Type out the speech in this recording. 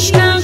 Krishna